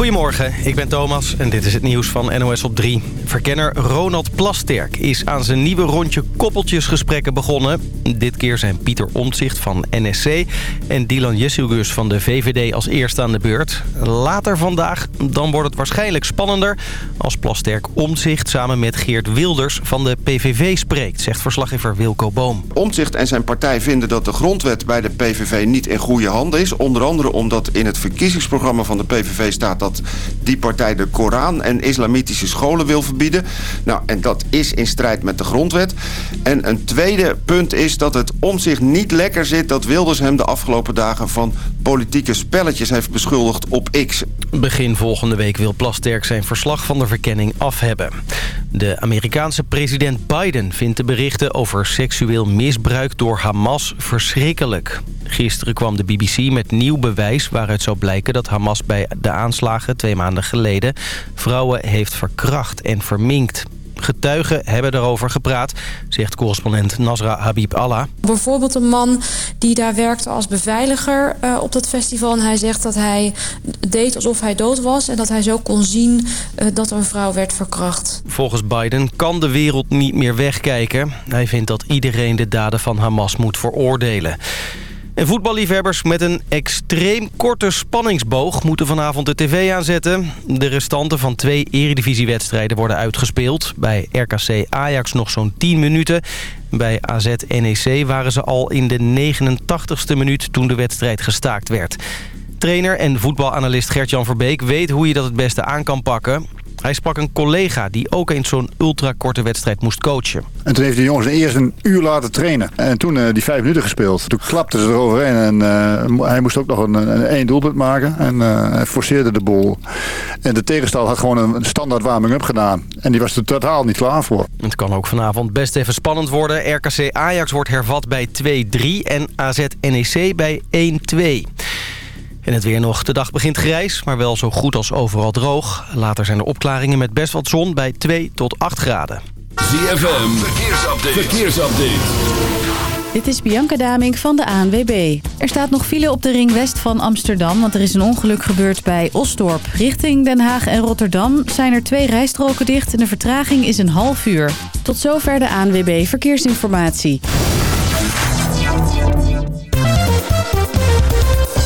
Goedemorgen, ik ben Thomas en dit is het nieuws van NOS op 3. Verkenner Ronald Plasterk is aan zijn nieuwe rondje koppeltjesgesprekken begonnen. Dit keer zijn Pieter Omtzigt van NSC en Dylan Jessilgus van de VVD als eerste aan de beurt. Later vandaag, dan wordt het waarschijnlijk spannender... als Plasterk Omtzigt samen met Geert Wilders van de PVV spreekt... zegt verslaggever Wilco Boom. Omtzigt en zijn partij vinden dat de grondwet bij de PVV niet in goede handen is. Onder andere omdat in het verkiezingsprogramma van de PVV staat... dat die partij de Koran en islamitische scholen wil verbieden. Nou, en dat is in strijd met de grondwet. En een tweede punt is dat het om zich niet lekker zit... dat Wilders hem de afgelopen dagen van politieke spelletjes heeft beschuldigd op X. Begin volgende week wil Plasterk zijn verslag van de verkenning af hebben. De Amerikaanse president Biden vindt de berichten over seksueel misbruik door Hamas verschrikkelijk. Gisteren kwam de BBC met nieuw bewijs waaruit zou blijken dat Hamas bij de aanslagen twee maanden geleden vrouwen heeft verkracht en verminkt. Getuigen hebben erover gepraat, zegt correspondent Nasra Habib Allah. Bijvoorbeeld een man die daar werkte als beveiliger uh, op dat festival. En hij zegt dat hij deed alsof hij dood was... en dat hij zo kon zien uh, dat een vrouw werd verkracht. Volgens Biden kan de wereld niet meer wegkijken. Hij vindt dat iedereen de daden van Hamas moet veroordelen. Voetballiefhebbers met een extreem korte spanningsboog moeten vanavond de tv aanzetten. De restanten van twee eredivisiewedstrijden worden uitgespeeld. Bij RKC Ajax nog zo'n 10 minuten. Bij AZ NEC waren ze al in de 89ste minuut toen de wedstrijd gestaakt werd. Trainer en voetbalanalist Gert-Jan Verbeek weet hoe je dat het beste aan kan pakken. Hij sprak een collega die ook eens zo'n ultrakorte wedstrijd moest coachen. En toen heeft de jongens eerst een uur laten trainen. En toen uh, die vijf minuten gespeeld. Toen klapte ze eroverheen. En uh, hij moest ook nog een, een één doelpunt maken. En uh, hij forceerde de boel. En de tegenstander had gewoon een standaard warming-up gedaan. En die was er totaal niet klaar voor. Het kan ook vanavond best even spannend worden. RKC Ajax wordt hervat bij 2-3 en AZ NEC bij 1-2. En het weer nog. De dag begint grijs, maar wel zo goed als overal droog. Later zijn er opklaringen met best wat zon bij 2 tot 8 graden. ZFM, verkeersupdate. verkeersupdate. Dit is Bianca Daming van de ANWB. Er staat nog file op de ring west van Amsterdam... want er is een ongeluk gebeurd bij Osdorp. Richting Den Haag en Rotterdam zijn er twee rijstroken dicht... en de vertraging is een half uur. Tot zover de ANWB Verkeersinformatie.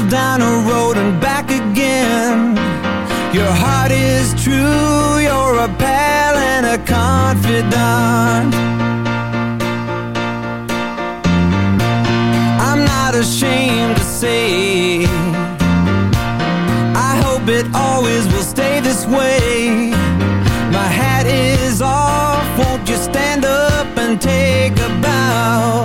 Down a road and back again. Your heart is true, you're a pal and a confidant. I'm not ashamed to say I hope it always will stay this way. My hat is off, won't you stand up and take a bow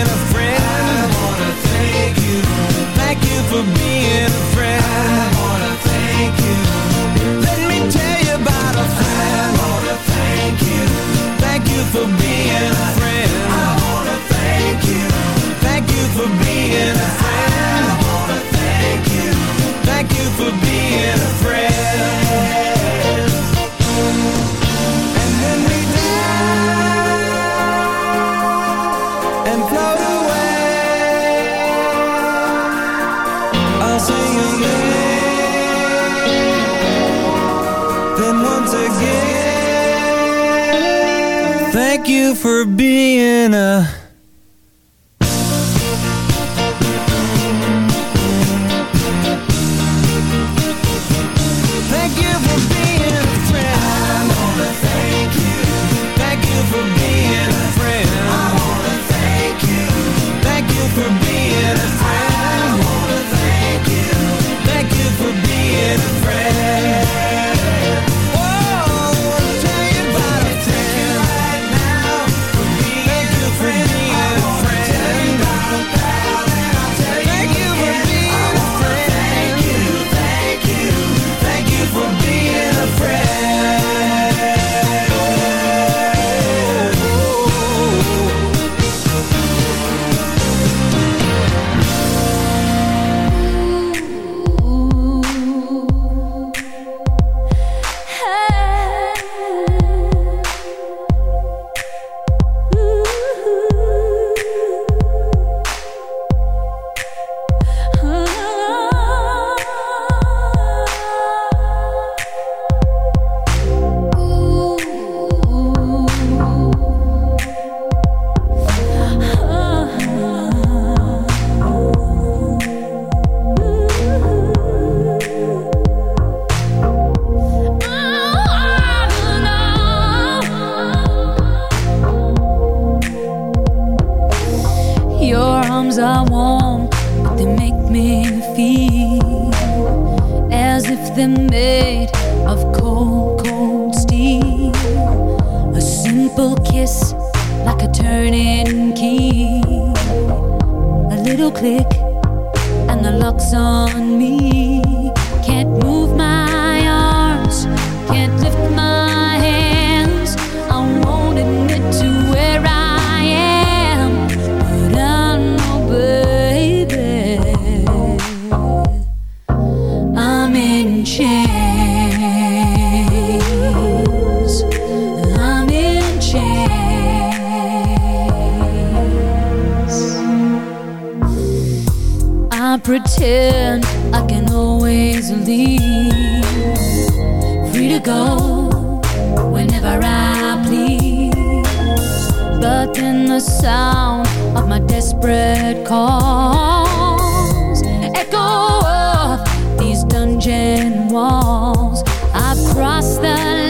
being a friend. I wanna thank you. Thank you for being a friend. I wanna thank you. Let me tell you about a friend. I wanna thank you. Thank you for being a friend. I wanna thank you. Thank you for being a friend. I wanna thank you. Thank you for being a friend you for being a Then the sound of my desperate calls echo off these dungeon walls. I've crossed the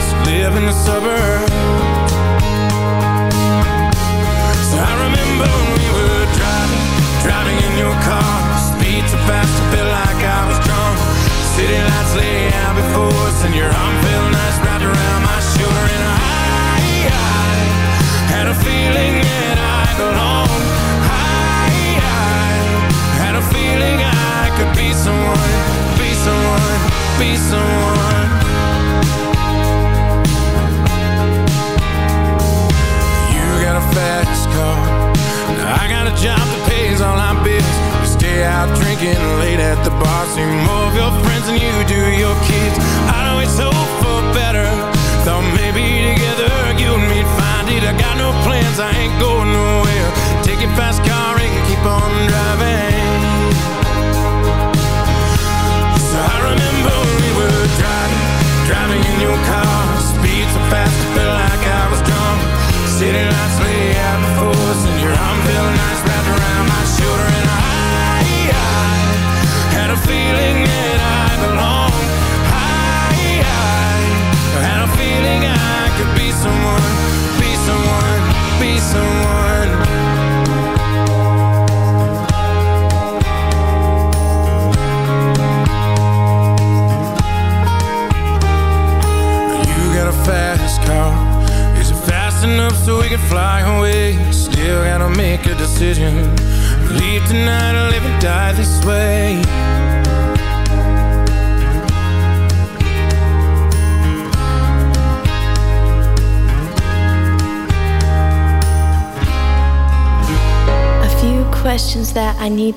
live in the suburbs. So I remember when we were driving, driving in your car. Speed so fast, I felt like I was drunk. City lights lay out before us, and your arm felt nice wrapped around my shoulder. And I, I had a feeling that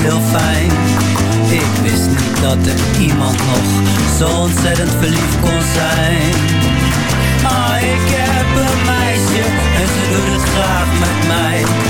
Heel fijn. Ik wist niet dat er iemand nog Zo ontzettend verliefd kon zijn. Ah, ik heb een meisje En ze doet het graag met mij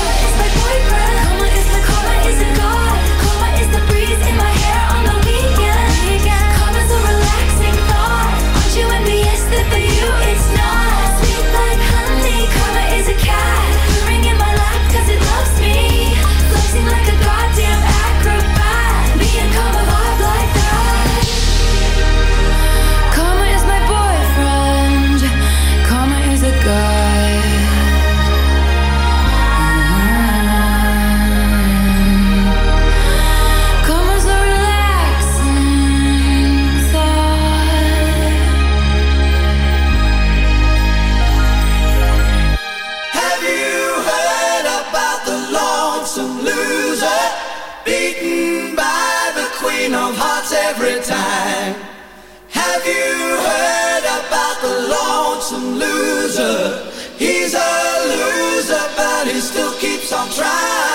loser. He's a loser, but he still keeps on trying.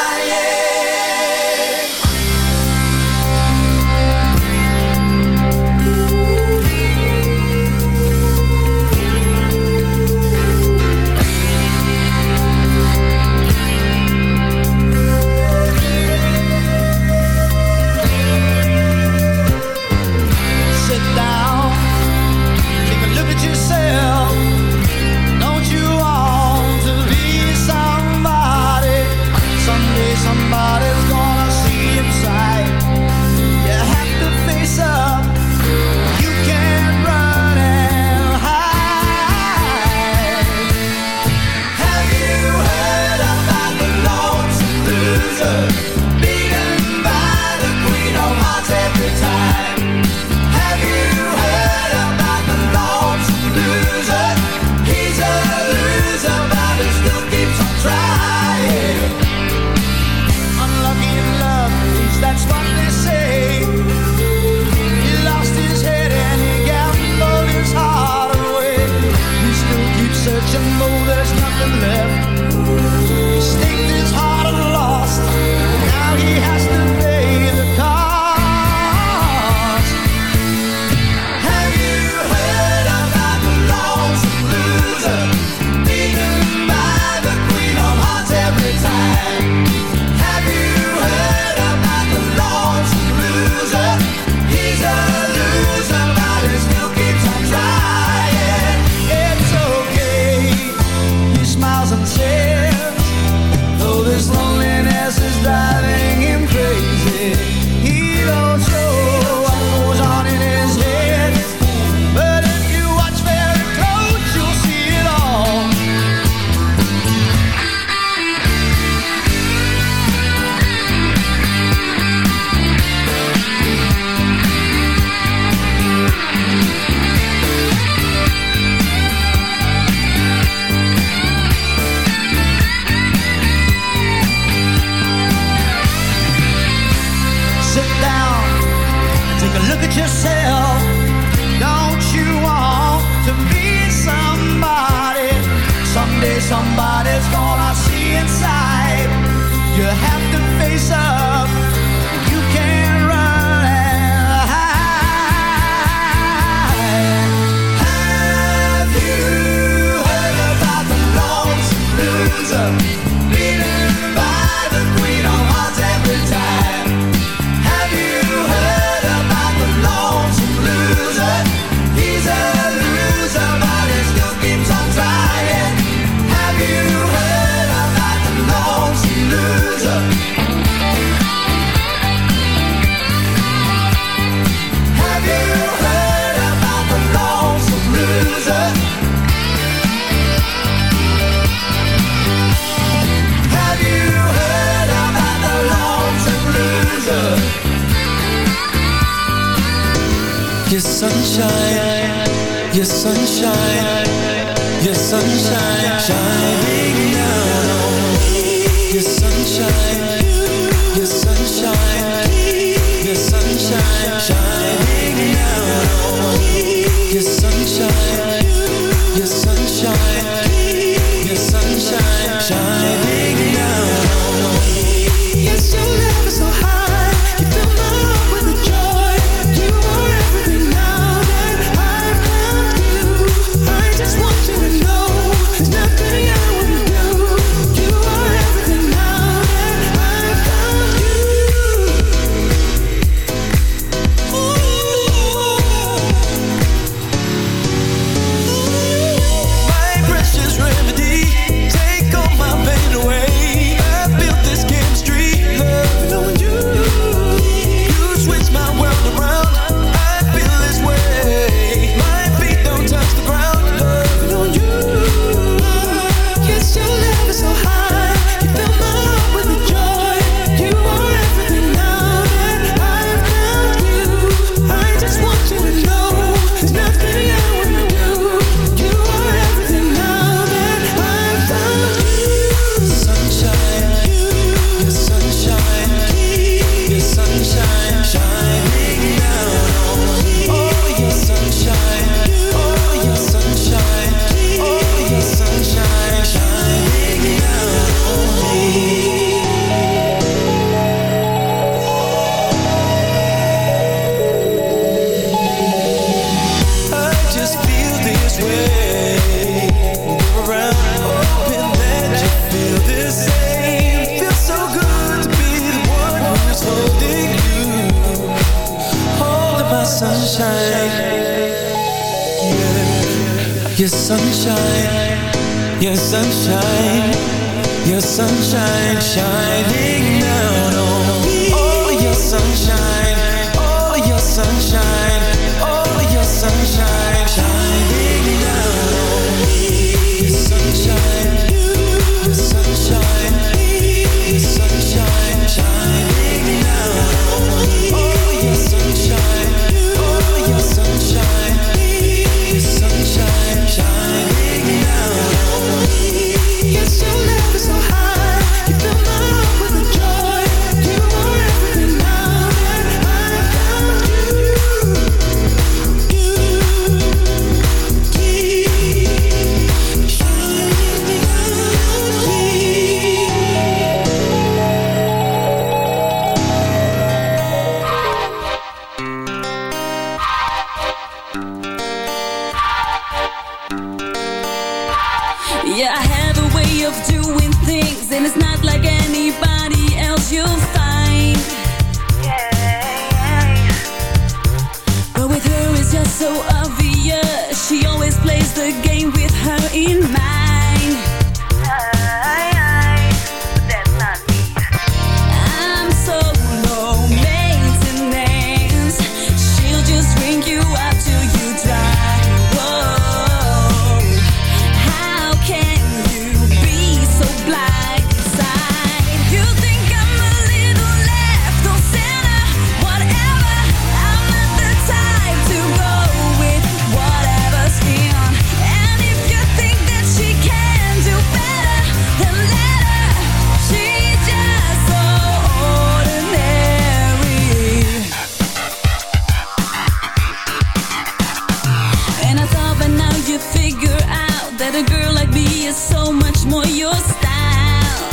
figure out that a girl like me is so much more your style?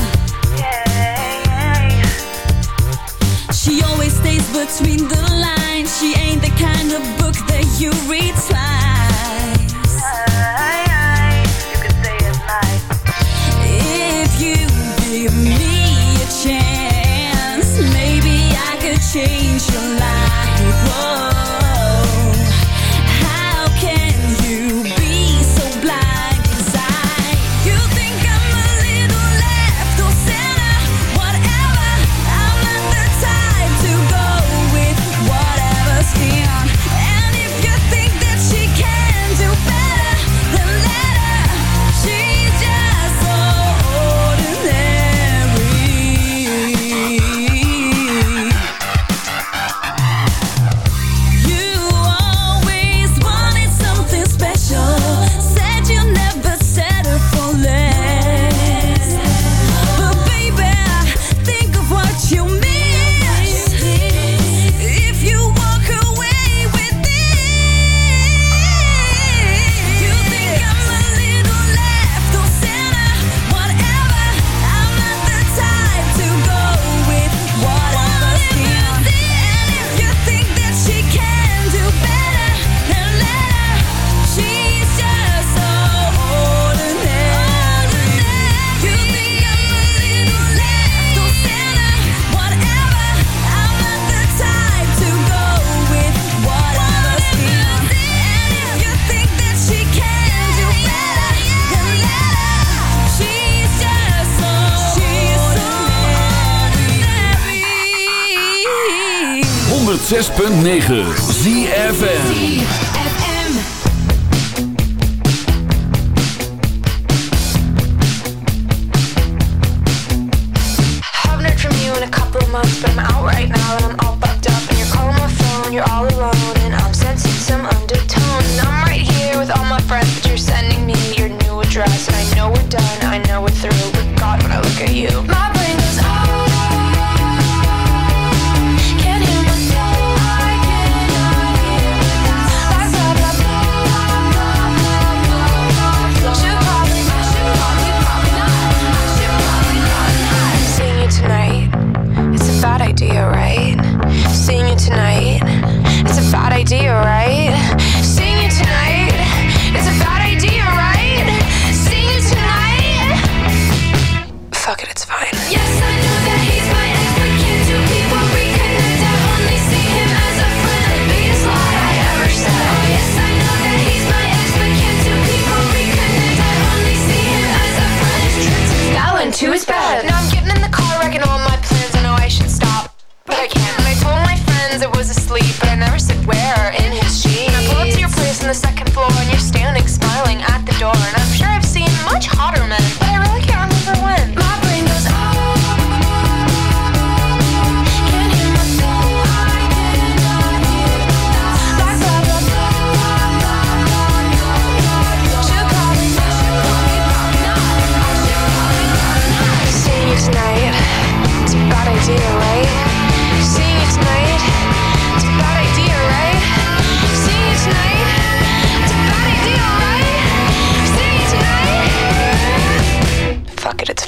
Yeah, yeah. She always stays between the 106.9 ZFN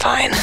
fine.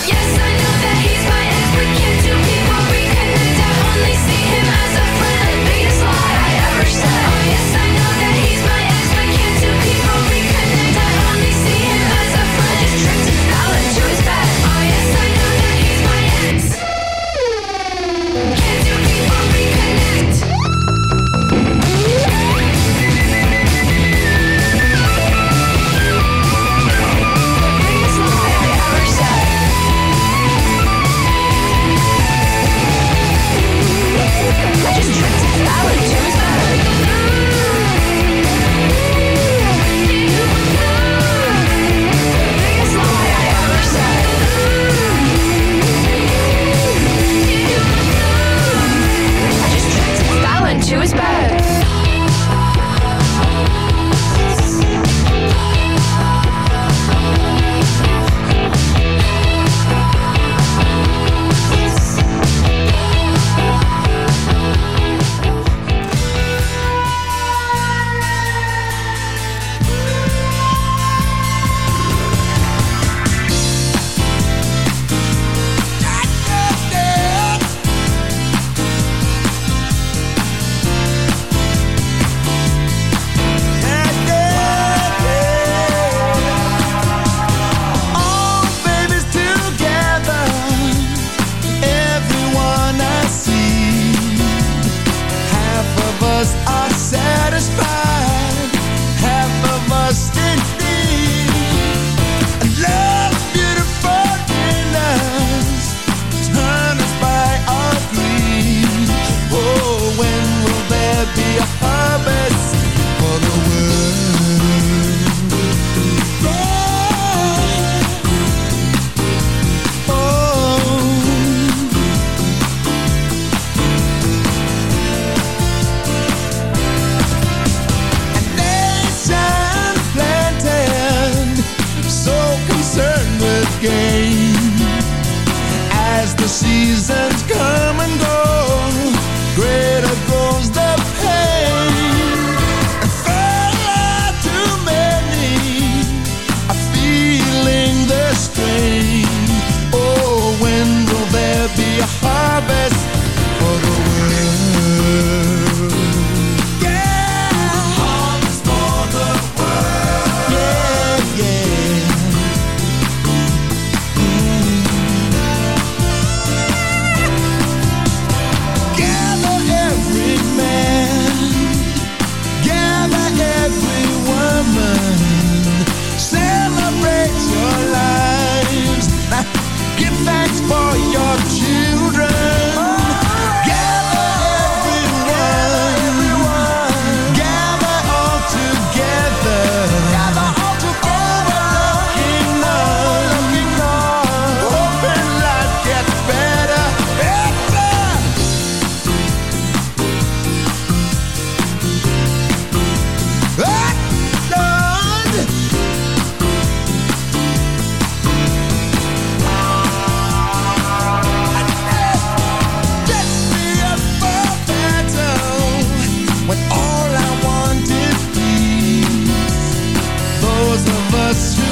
just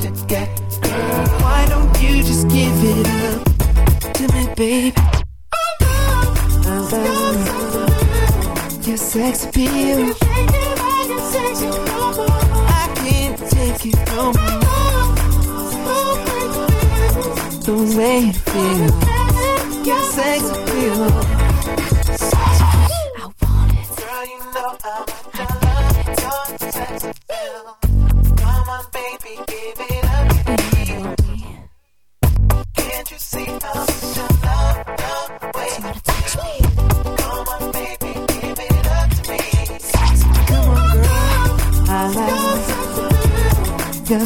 To get, girl. Why don't you just give it up to me? I love your sex appeal. I can't take it no more. The way it feels, your sex appeal.